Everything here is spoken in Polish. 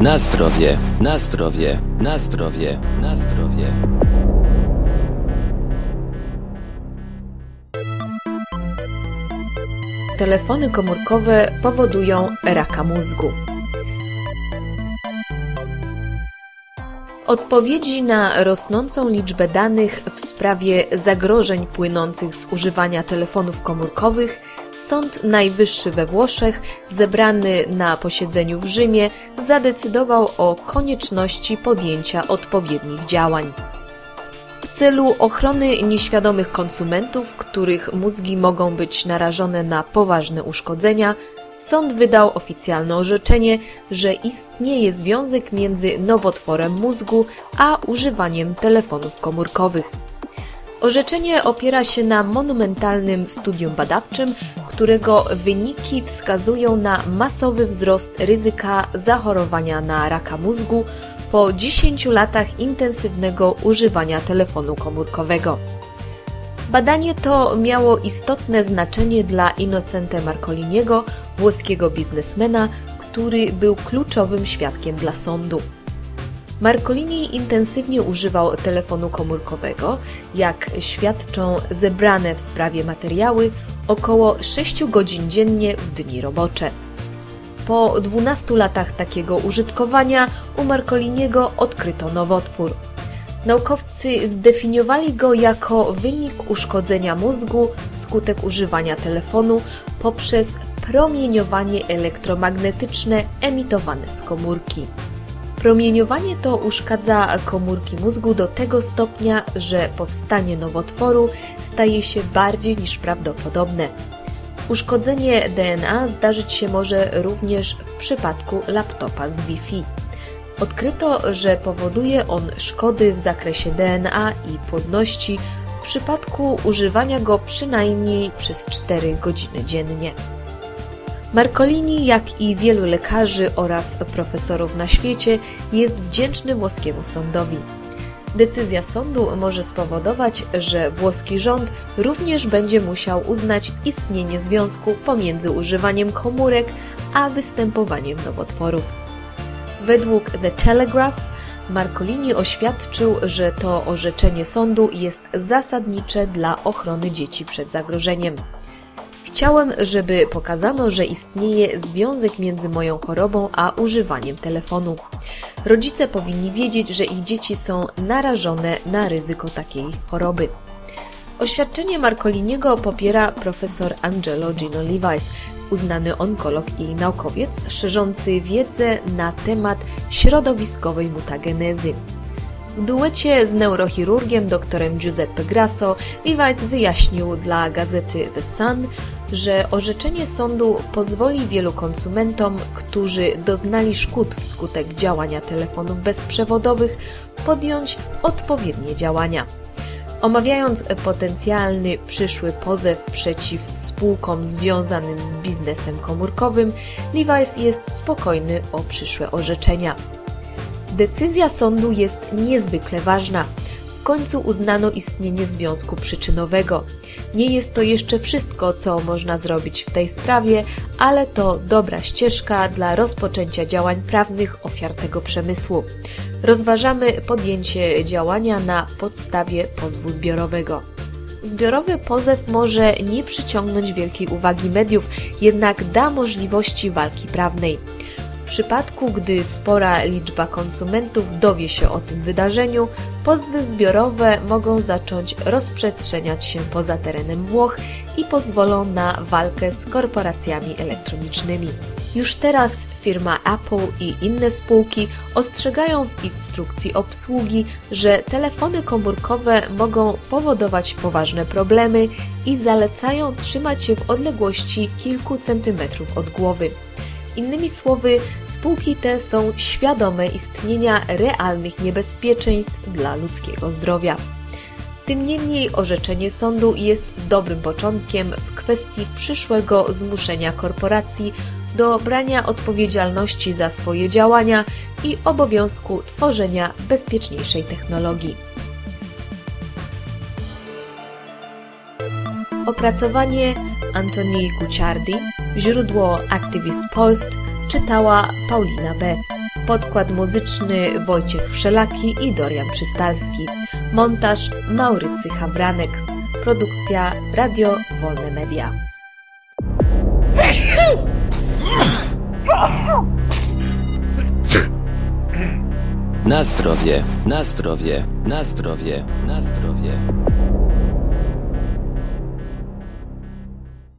Na zdrowie, na zdrowie, na zdrowie, na zdrowie. Telefony komórkowe powodują raka mózgu. Odpowiedzi na rosnącą liczbę danych w sprawie zagrożeń płynących z używania telefonów komórkowych Sąd Najwyższy we Włoszech, zebrany na posiedzeniu w Rzymie, zadecydował o konieczności podjęcia odpowiednich działań. W celu ochrony nieświadomych konsumentów, których mózgi mogą być narażone na poważne uszkodzenia, sąd wydał oficjalne orzeczenie, że istnieje związek między nowotworem mózgu a używaniem telefonów komórkowych. Orzeczenie opiera się na monumentalnym studium badawczym, którego wyniki wskazują na masowy wzrost ryzyka zachorowania na raka mózgu po 10 latach intensywnego używania telefonu komórkowego. Badanie to miało istotne znaczenie dla Innocente Marcoliniego, włoskiego biznesmena, który był kluczowym świadkiem dla sądu. Marcolini intensywnie używał telefonu komórkowego, jak świadczą zebrane w sprawie materiały, około 6 godzin dziennie w dni robocze. Po 12 latach takiego użytkowania u Marcoliniego odkryto nowotwór. Naukowcy zdefiniowali go jako wynik uszkodzenia mózgu wskutek używania telefonu poprzez promieniowanie elektromagnetyczne emitowane z komórki. Promieniowanie to uszkadza komórki mózgu do tego stopnia, że powstanie nowotworu staje się bardziej niż prawdopodobne. Uszkodzenie DNA zdarzyć się może również w przypadku laptopa z Wi-Fi. Odkryto, że powoduje on szkody w zakresie DNA i płodności w przypadku używania go przynajmniej przez 4 godziny dziennie. Marcolini, jak i wielu lekarzy oraz profesorów na świecie, jest wdzięczny włoskiemu sądowi. Decyzja sądu może spowodować, że włoski rząd również będzie musiał uznać istnienie związku pomiędzy używaniem komórek a występowaniem nowotworów. Według The Telegraph Marcolini oświadczył, że to orzeczenie sądu jest zasadnicze dla ochrony dzieci przed zagrożeniem. Chciałem, żeby pokazano, że istnieje związek między moją chorobą a używaniem telefonu. Rodzice powinni wiedzieć, że ich dzieci są narażone na ryzyko takiej choroby. Oświadczenie Marcoliniego popiera profesor Angelo Gino Levice, uznany onkolog i naukowiec szerzący wiedzę na temat środowiskowej mutagenezy. W duecie z neurochirurgiem dr Giuseppe Grasso Levice wyjaśnił dla gazety The Sun, że orzeczenie sądu pozwoli wielu konsumentom, którzy doznali szkód wskutek działania telefonów bezprzewodowych, podjąć odpowiednie działania. Omawiając potencjalny przyszły pozew przeciw spółkom związanym z biznesem komórkowym, Levi's jest spokojny o przyszłe orzeczenia. Decyzja sądu jest niezwykle ważna. Końcu uznano istnienie związku przyczynowego. Nie jest to jeszcze wszystko, co można zrobić w tej sprawie, ale to dobra ścieżka dla rozpoczęcia działań prawnych ofiar tego przemysłu. Rozważamy podjęcie działania na podstawie pozwu zbiorowego. Zbiorowy pozew może nie przyciągnąć wielkiej uwagi mediów, jednak da możliwości walki prawnej. Przypadku, gdy spora liczba konsumentów dowie się o tym wydarzeniu, pozwy zbiorowe mogą zacząć rozprzestrzeniać się poza terenem Włoch i pozwolą na walkę z korporacjami elektronicznymi. Już teraz firma Apple i inne spółki ostrzegają w instrukcji obsługi, że telefony komórkowe mogą powodować poważne problemy i zalecają trzymać je w odległości kilku centymetrów od głowy. Innymi słowy, spółki te są świadome istnienia realnych niebezpieczeństw dla ludzkiego zdrowia. Tym niemniej orzeczenie sądu jest dobrym początkiem w kwestii przyszłego zmuszenia korporacji do brania odpowiedzialności za swoje działania i obowiązku tworzenia bezpieczniejszej technologii. Opracowanie Antoni Gucciardi, źródło Activist Post czytała Paulina B. Podkład muzyczny Wojciech Wszelaki i Dorian Przystalski. Montaż Maurycy Habranek. Produkcja Radio Wolne Media. Na zdrowie, na zdrowie, na zdrowie, na zdrowie.